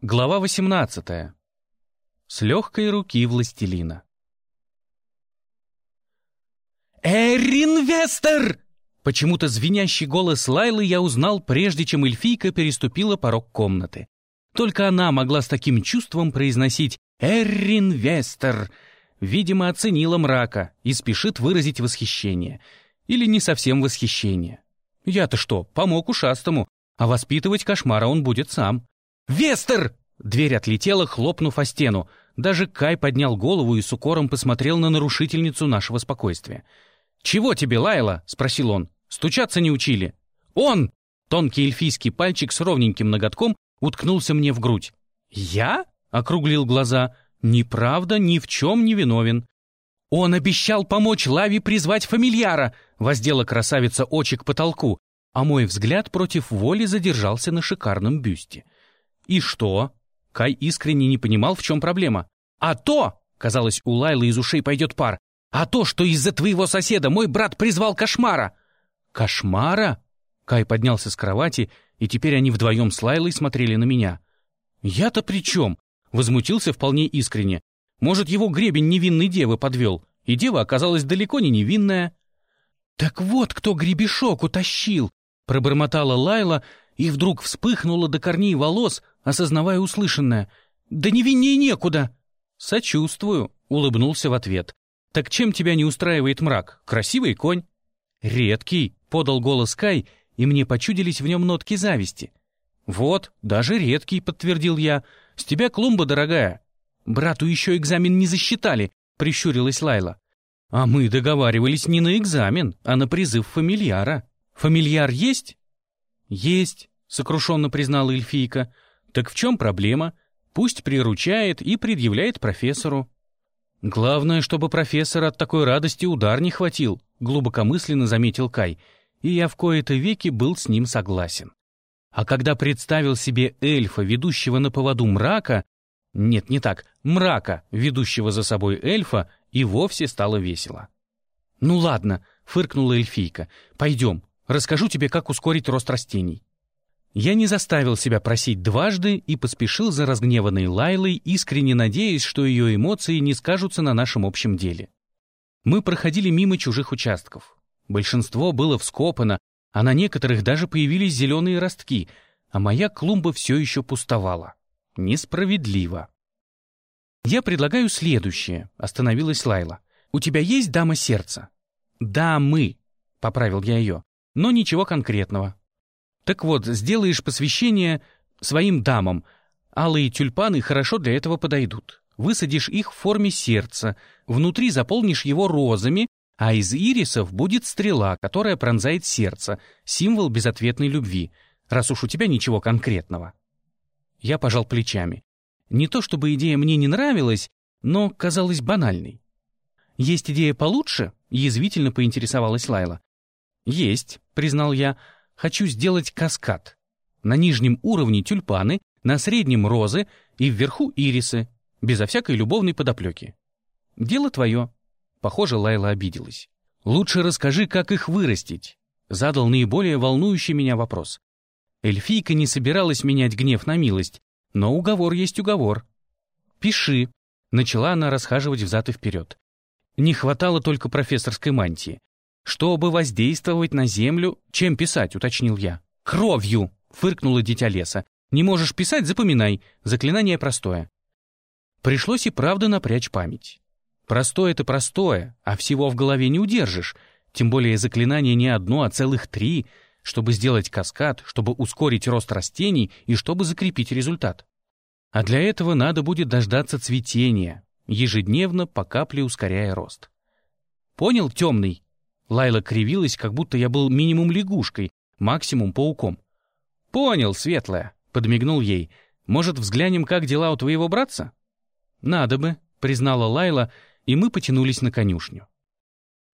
Глава 18. С легкой руки властелина. «Эринвестер!» Почему-то звенящий голос Лайлы я узнал, прежде чем эльфийка переступила порог комнаты. Только она могла с таким чувством произносить «Эринвестер!» Видимо, оценила мрака и спешит выразить восхищение. Или не совсем восхищение. Я-то что, помог ушастому, а воспитывать кошмара он будет сам. «Вестер!» Дверь отлетела, хлопнув о стену. Даже Кай поднял голову и с укором посмотрел на нарушительницу нашего спокойствия. «Чего тебе, Лайла?» — спросил он. «Стучаться не учили». «Он!» Тонкий эльфийский пальчик с ровненьким ноготком уткнулся мне в грудь. «Я?» — округлил глаза. «Неправда, ни в чем не виновен». «Он обещал помочь Лаве призвать фамильяра!» — воздела красавица очи к потолку, а мой взгляд против воли задержался на шикарном бюсте. «И что?» Кай искренне не понимал, в чем проблема. «А то!» — казалось, у Лайлы из ушей пойдет пар. «А то, что из-за твоего соседа мой брат призвал кошмара!» «Кошмара?» Кай поднялся с кровати, и теперь они вдвоем с Лайлой смотрели на меня. «Я-то при чем?» — возмутился вполне искренне. «Может, его гребень невинной девы подвел, и дева оказалась далеко не невинная?» «Так вот, кто гребешок утащил!» — пробормотала Лайла, и вдруг вспыхнула до корней волос, осознавая услышанное. «Да не виннее некуда!» «Сочувствую», — улыбнулся в ответ. «Так чем тебя не устраивает мрак? Красивый конь?» «Редкий», — подал голос Кай, и мне почудились в нем нотки зависти. «Вот, даже редкий», — подтвердил я. «С тебя клумба дорогая». «Брату еще экзамен не засчитали», — прищурилась Лайла. «А мы договаривались не на экзамен, а на призыв фамильяра. Фамильяр есть?» «Есть», — сокрушенно признала эльфийка. «Так в чем проблема? Пусть приручает и предъявляет профессору». «Главное, чтобы профессор от такой радости удар не хватил», — глубокомысленно заметил Кай, и я в кои-то веки был с ним согласен. А когда представил себе эльфа, ведущего на поводу мрака, нет, не так, мрака, ведущего за собой эльфа, и вовсе стало весело. «Ну ладно», — фыркнула эльфийка, — «пойдем, расскажу тебе, как ускорить рост растений». Я не заставил себя просить дважды и поспешил за разгневанной Лайлой, искренне надеясь, что ее эмоции не скажутся на нашем общем деле. Мы проходили мимо чужих участков. Большинство было вскопано, а на некоторых даже появились зеленые ростки, а моя клумба все еще пустовала. Несправедливо. «Я предлагаю следующее», — остановилась Лайла. «У тебя есть дама сердца?» «Да, мы», — поправил я ее, — «но ничего конкретного. Так вот, сделаешь посвящение своим дамам. Алые тюльпаны хорошо для этого подойдут. Высадишь их в форме сердца, внутри заполнишь его розами, а из ирисов будет стрела, которая пронзает сердце, символ безответной любви, раз уж у тебя ничего конкретного. Я пожал плечами. Не то чтобы идея мне не нравилась, но казалась банальной. «Есть идея получше?» — язвительно поинтересовалась Лайла. «Есть», — признал я, — хочу сделать каскад. На нижнем уровне тюльпаны, на среднем розы и вверху ирисы, безо всякой любовной подоплеки. Дело твое. Похоже, Лайла обиделась. Лучше расскажи, как их вырастить. Задал наиболее волнующий меня вопрос. Эльфийка не собиралась менять гнев на милость, но уговор есть уговор. «Пиши», — начала она расхаживать взад и вперед. Не хватало только профессорской мантии. Чтобы воздействовать на землю, чем писать, уточнил я. Кровью, фыркнуло дитя леса. Не можешь писать, запоминай. Заклинание простое. Пришлось и правда напрячь память. Простое это простое, а всего в голове не удержишь. Тем более заклинание не одно, а целых три, чтобы сделать каскад, чтобы ускорить рост растений и чтобы закрепить результат. А для этого надо будет дождаться цветения, ежедневно по капле ускоряя рост. Понял, темный? Лайла кривилась, как будто я был минимум лягушкой, максимум пауком. «Понял, светлая», — подмигнул ей. «Может, взглянем, как дела у твоего братца?» «Надо бы», — признала Лайла, и мы потянулись на конюшню.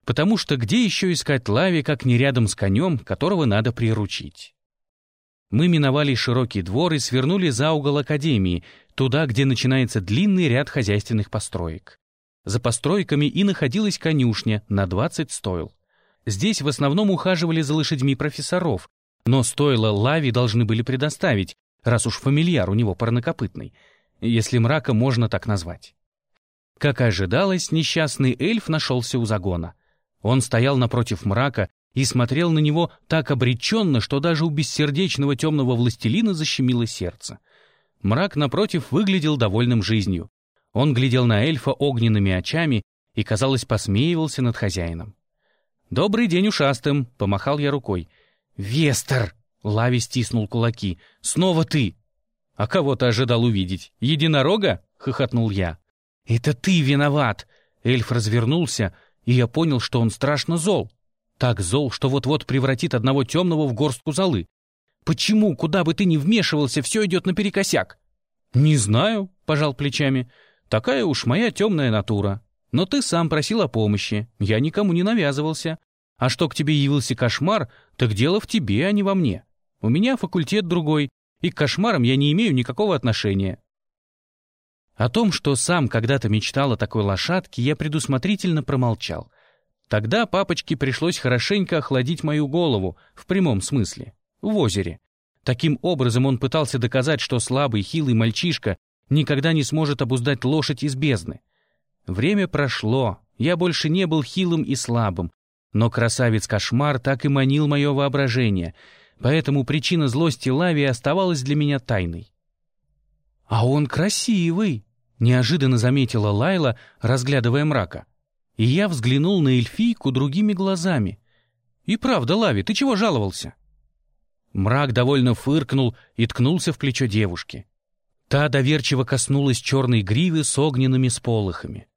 Потому что где еще искать Лави, как не рядом с конем, которого надо приручить? Мы миновали широкий двор и свернули за угол академии, туда, где начинается длинный ряд хозяйственных построек. За постройками и находилась конюшня на 20 стойл. Здесь в основном ухаживали за лошадьми профессоров, но стоило лави должны были предоставить, раз уж фамильяр у него парнокопытный, если мрака можно так назвать. Как ожидалось, несчастный эльф нашелся у загона. Он стоял напротив мрака и смотрел на него так обреченно, что даже у бессердечного темного властелина защемило сердце. Мрак, напротив, выглядел довольным жизнью. Он глядел на эльфа огненными очами и, казалось, посмеивался над хозяином. «Добрый день ушастым!» — помахал я рукой. «Вестер!» — Лави стиснул кулаки. «Снова ты!» «А кого ты ожидал увидеть? Единорога?» — хохотнул я. «Это ты виноват!» Эльф развернулся, и я понял, что он страшно зол. Так зол, что вот-вот превратит одного темного в горстку золы. Почему, куда бы ты ни вмешивался, все идет наперекосяк? Не знаю, пожал плечами. Такая уж моя темная натура. Но ты сам просил о помощи, я никому не навязывался. А что к тебе явился кошмар, так дело в тебе, а не во мне. У меня факультет другой, и к кошмарам я не имею никакого отношения. О том, что сам когда-то мечтал о такой лошадке, я предусмотрительно промолчал. Тогда папочке пришлось хорошенько охладить мою голову, в прямом смысле, в озере. Таким образом он пытался доказать, что слабый, хилый мальчишка никогда не сможет обуздать лошадь из бездны. Время прошло, я больше не был хилым и слабым, но красавец-кошмар так и манил мое воображение, поэтому причина злости Лави оставалась для меня тайной. «А он красивый!» — неожиданно заметила Лайла, разглядывая мрака и я взглянул на эльфийку другими глазами. «И правда, Лави, ты чего жаловался?» Мрак довольно фыркнул и ткнулся в плечо девушки. Та доверчиво коснулась черной гривы с огненными сполохами.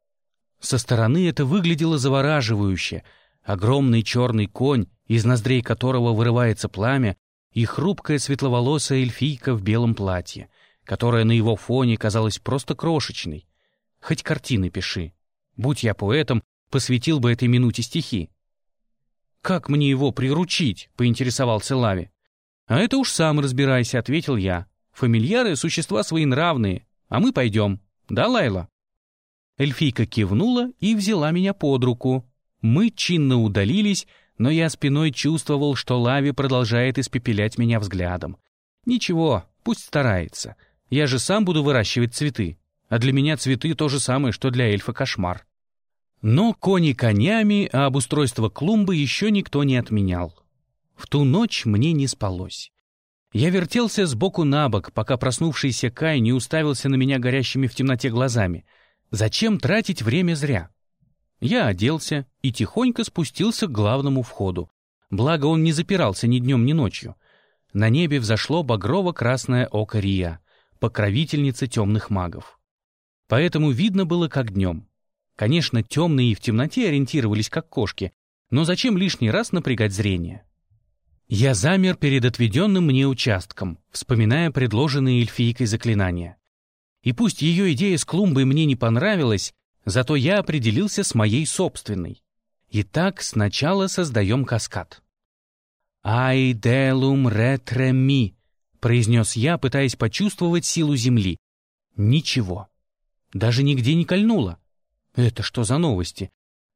Со стороны это выглядело завораживающе. Огромный черный конь, из ноздрей которого вырывается пламя, и хрупкая светловолосая эльфийка в белом платье, которая на его фоне казалась просто крошечной. Хоть картины пиши. Будь я поэтом, посвятил бы этой минуте стихи. «Как мне его приручить?» — поинтересовался Лави. «А это уж сам разбирайся», — ответил я. «Фамильяры — существа своенравные, а мы пойдем. Да, Лайла?» Эльфийка кивнула и взяла меня под руку. Мы чинно удалились, но я спиной чувствовал, что Лави продолжает испепелять меня взглядом. «Ничего, пусть старается. Я же сам буду выращивать цветы. А для меня цветы то же самое, что для эльфа кошмар». Но кони конями, а обустройство клумбы еще никто не отменял. В ту ночь мне не спалось. Я вертелся сбоку на бок, пока проснувшийся Кай не уставился на меня горящими в темноте глазами. Зачем тратить время зря? Я оделся и тихонько спустился к главному входу. Благо он не запирался ни днем, ни ночью. На небе взошло багрово-красное око Рия, покровительница темных магов. Поэтому видно было, как днем. Конечно, темные и в темноте ориентировались как кошки, но зачем лишний раз напрягать зрение? Я замер перед отведенным мне участком, вспоминая предложенные эльфийкой заклинания. И пусть ее идея с клумбой мне не понравилась, зато я определился с моей собственной. Итак, сначала создаем каскад. «Ай делум ретреми», — произнес я, пытаясь почувствовать силу земли. Ничего. Даже нигде не кольнуло. Это что за новости?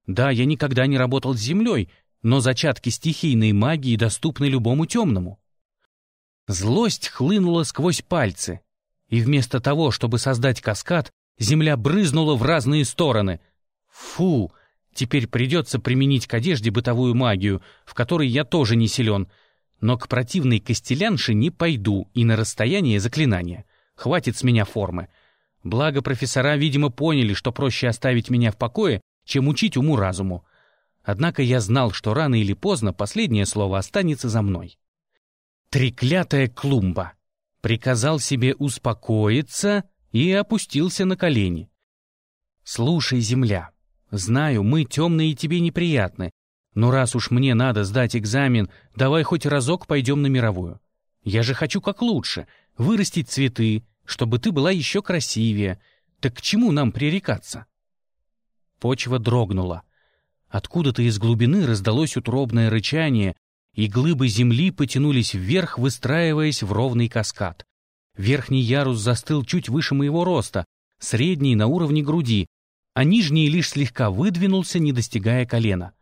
Да, я никогда не работал с землей, но зачатки стихийной магии доступны любому темному. Злость хлынула сквозь пальцы, и вместо того, чтобы создать каскад, земля брызнула в разные стороны. Фу! Теперь придется применить к одежде бытовую магию, в которой я тоже не силен, но к противной костелянше не пойду и на расстояние заклинания. Хватит с меня формы. Благо профессора, видимо, поняли, что проще оставить меня в покое, чем учить уму-разуму. Однако я знал, что рано или поздно последнее слово останется за мной. Треклятая клумба. Приказал себе успокоиться и опустился на колени. «Слушай, земля, знаю, мы темные и тебе неприятны, но раз уж мне надо сдать экзамен, давай хоть разок пойдем на мировую. Я же хочу как лучше, вырастить цветы, чтобы ты была еще красивее. Так к чему нам пререкаться?» Почва дрогнула. Откуда-то из глубины раздалось утробное рычание, и глыбы земли потянулись вверх, выстраиваясь в ровный каскад. Верхний ярус застыл чуть выше моего роста, средний на уровне груди, а нижний лишь слегка выдвинулся, не достигая колена.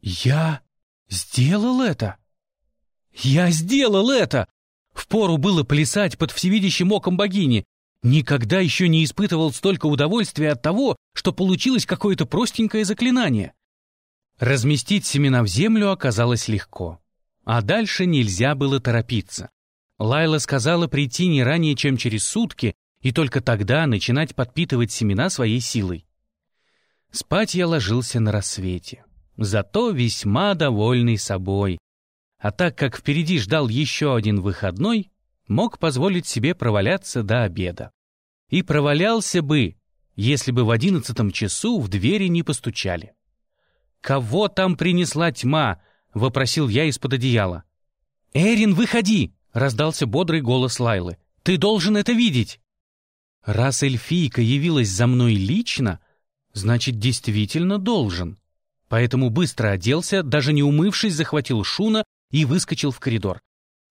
«Я сделал это! Я сделал это!» Впору было плясать под всевидящим оком богини. Никогда еще не испытывал столько удовольствия от того, что получилось какое-то простенькое заклинание. Разместить семена в землю оказалось легко. А дальше нельзя было торопиться. Лайла сказала прийти не ранее, чем через сутки, и только тогда начинать подпитывать семена своей силой. Спать я ложился на рассвете, зато весьма довольный собой. А так как впереди ждал еще один выходной, мог позволить себе проваляться до обеда. И провалялся бы, если бы в одиннадцатом часу в двери не постучали. «Кого там принесла тьма?» — вопросил я из-под одеяла. «Эрин, выходи!» — раздался бодрый голос Лайлы. «Ты должен это видеть!» «Раз эльфийка явилась за мной лично, значит, действительно должен». Поэтому быстро оделся, даже не умывшись, захватил Шуна и выскочил в коридор.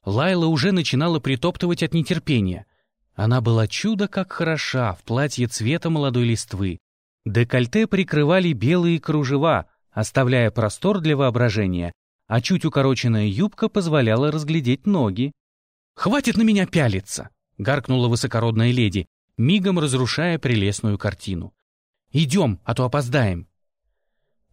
Лайла уже начинала притоптывать от нетерпения. Она была чудо как хороша в платье цвета молодой листвы. Декольте прикрывали белые кружева, оставляя простор для воображения, а чуть укороченная юбка позволяла разглядеть ноги. «Хватит на меня пялиться!» — гаркнула высокородная леди, мигом разрушая прелестную картину. «Идем, а то опоздаем!»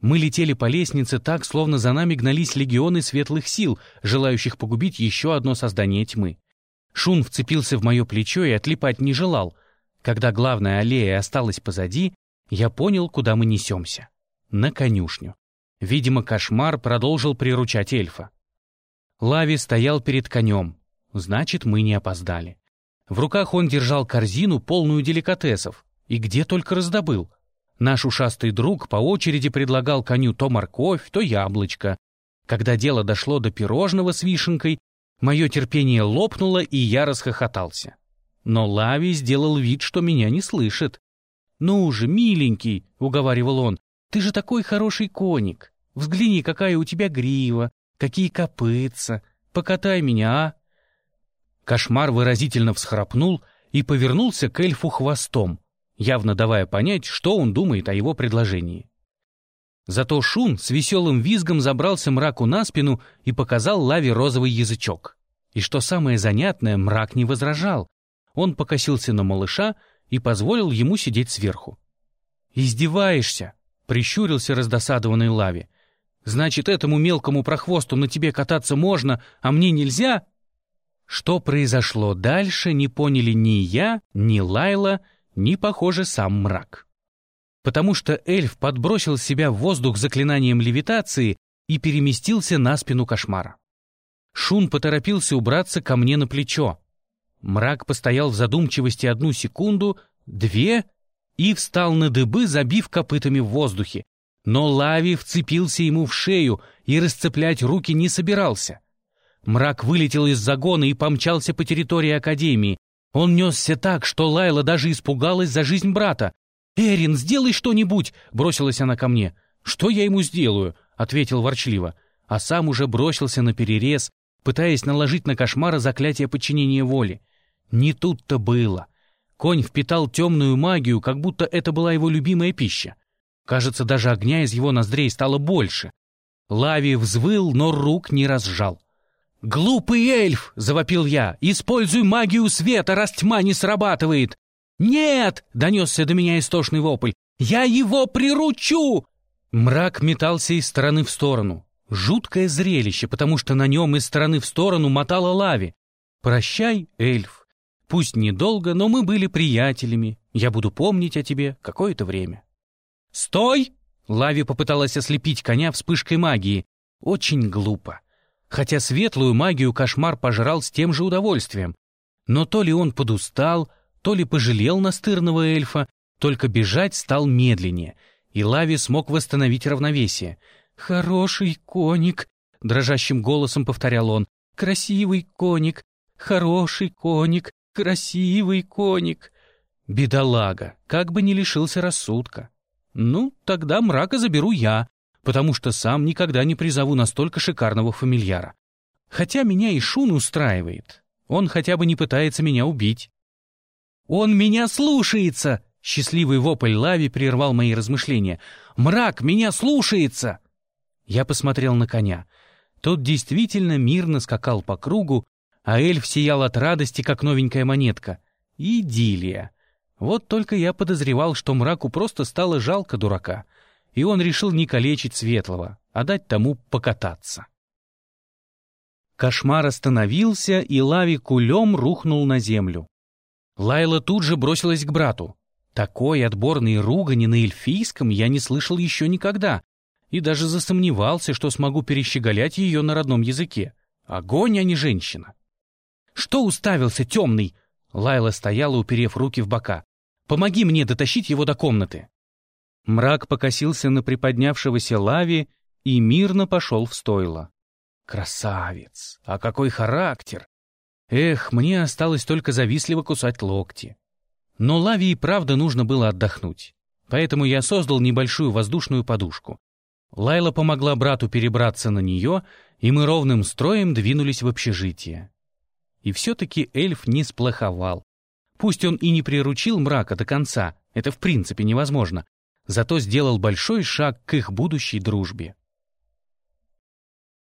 Мы летели по лестнице так, словно за нами гнались легионы светлых сил, желающих погубить еще одно создание тьмы. Шун вцепился в мое плечо и отлипать не желал. Когда главная аллея осталась позади, я понял, куда мы несемся. На конюшню. Видимо, кошмар продолжил приручать эльфа. Лави стоял перед конем. Значит, мы не опоздали. В руках он держал корзину, полную деликатесов. И где только раздобыл. Наш ушастый друг по очереди предлагал коню то морковь, то яблочко. Когда дело дошло до пирожного с вишенкой, мое терпение лопнуло, и я расхохотался. Но Лави сделал вид, что меня не слышит. «Ну же, миленький», — уговаривал он, — «ты же такой хороший коник. Взгляни, какая у тебя грива, какие копытца. Покатай меня, а?» Кошмар выразительно всхрапнул и повернулся к эльфу хвостом, явно давая понять, что он думает о его предложении. Зато Шун с веселым визгом забрался мраку на спину и показал лаве розовый язычок. И что самое занятное, мрак не возражал. Он покосился на малыша и позволил ему сидеть сверху. «Издеваешься?» — прищурился раздосадованный лаве. «Значит, этому мелкому прохвосту на тебе кататься можно, а мне нельзя?» Что произошло дальше, не поняли ни я, ни Лайла, ни, похоже, сам мрак. Потому что эльф подбросил себя в воздух заклинанием левитации и переместился на спину кошмара. Шун поторопился убраться ко мне на плечо. Мрак постоял в задумчивости одну секунду, две, и встал на дыбы, забив копытами в воздухе. Но Лави вцепился ему в шею и расцеплять руки не собирался — Мрак вылетел из загона и помчался по территории Академии. Он несся так, что Лайла даже испугалась за жизнь брата. «Эрин, сделай что-нибудь!» — бросилась она ко мне. «Что я ему сделаю?» — ответил ворчливо. А сам уже бросился на перерез, пытаясь наложить на кошмара заклятие подчинения воли. Не тут-то было. Конь впитал темную магию, как будто это была его любимая пища. Кажется, даже огня из его ноздрей стало больше. Лави взвыл, но рук не разжал. «Глупый эльф!» — завопил я. «Используй магию света, раз тьма не срабатывает!» «Нет!» — донесся до меня истошный вопль. «Я его приручу!» Мрак метался из стороны в сторону. Жуткое зрелище, потому что на нем из стороны в сторону мотала лави. «Прощай, эльф. Пусть недолго, но мы были приятелями. Я буду помнить о тебе какое-то время». «Стой!» — Лави попыталась ослепить коня вспышкой магии. Очень глупо хотя светлую магию кошмар пожрал с тем же удовольствием. Но то ли он подустал, то ли пожалел настырного эльфа, только бежать стал медленнее, и Лави смог восстановить равновесие. «Хороший коник», — дрожащим голосом повторял он, — «красивый коник, хороший коник, красивый коник». Бедолага, как бы не лишился рассудка. «Ну, тогда мрака заберу я», потому что сам никогда не призову настолько шикарного фамильяра. Хотя меня и Шун устраивает. Он хотя бы не пытается меня убить. «Он меня слушается!» Счастливый вопль Лави прервал мои размышления. «Мрак меня слушается!» Я посмотрел на коня. Тот действительно мирно скакал по кругу, а эльф сиял от радости, как новенькая монетка. Идиллия. Вот только я подозревал, что мраку просто стало жалко дурака, и он решил не калечить светлого, а дать тому покататься. Кошмар остановился, и Лави кулем рухнул на землю. Лайла тут же бросилась к брату. Такой отборной ругани на эльфийском я не слышал еще никогда, и даже засомневался, что смогу перещеголять ее на родном языке. Огонь, а не женщина. «Что уставился, темный?» Лайла стояла, уперев руки в бока. «Помоги мне дотащить его до комнаты». Мрак покосился на приподнявшегося Лави и мирно пошел в стойло. Красавец! А какой характер! Эх, мне осталось только завистливо кусать локти. Но Лави и правда нужно было отдохнуть. Поэтому я создал небольшую воздушную подушку. Лайла помогла брату перебраться на нее, и мы ровным строем двинулись в общежитие. И все-таки эльф не сплоховал. Пусть он и не приручил мрака до конца, это в принципе невозможно, зато сделал большой шаг к их будущей дружбе.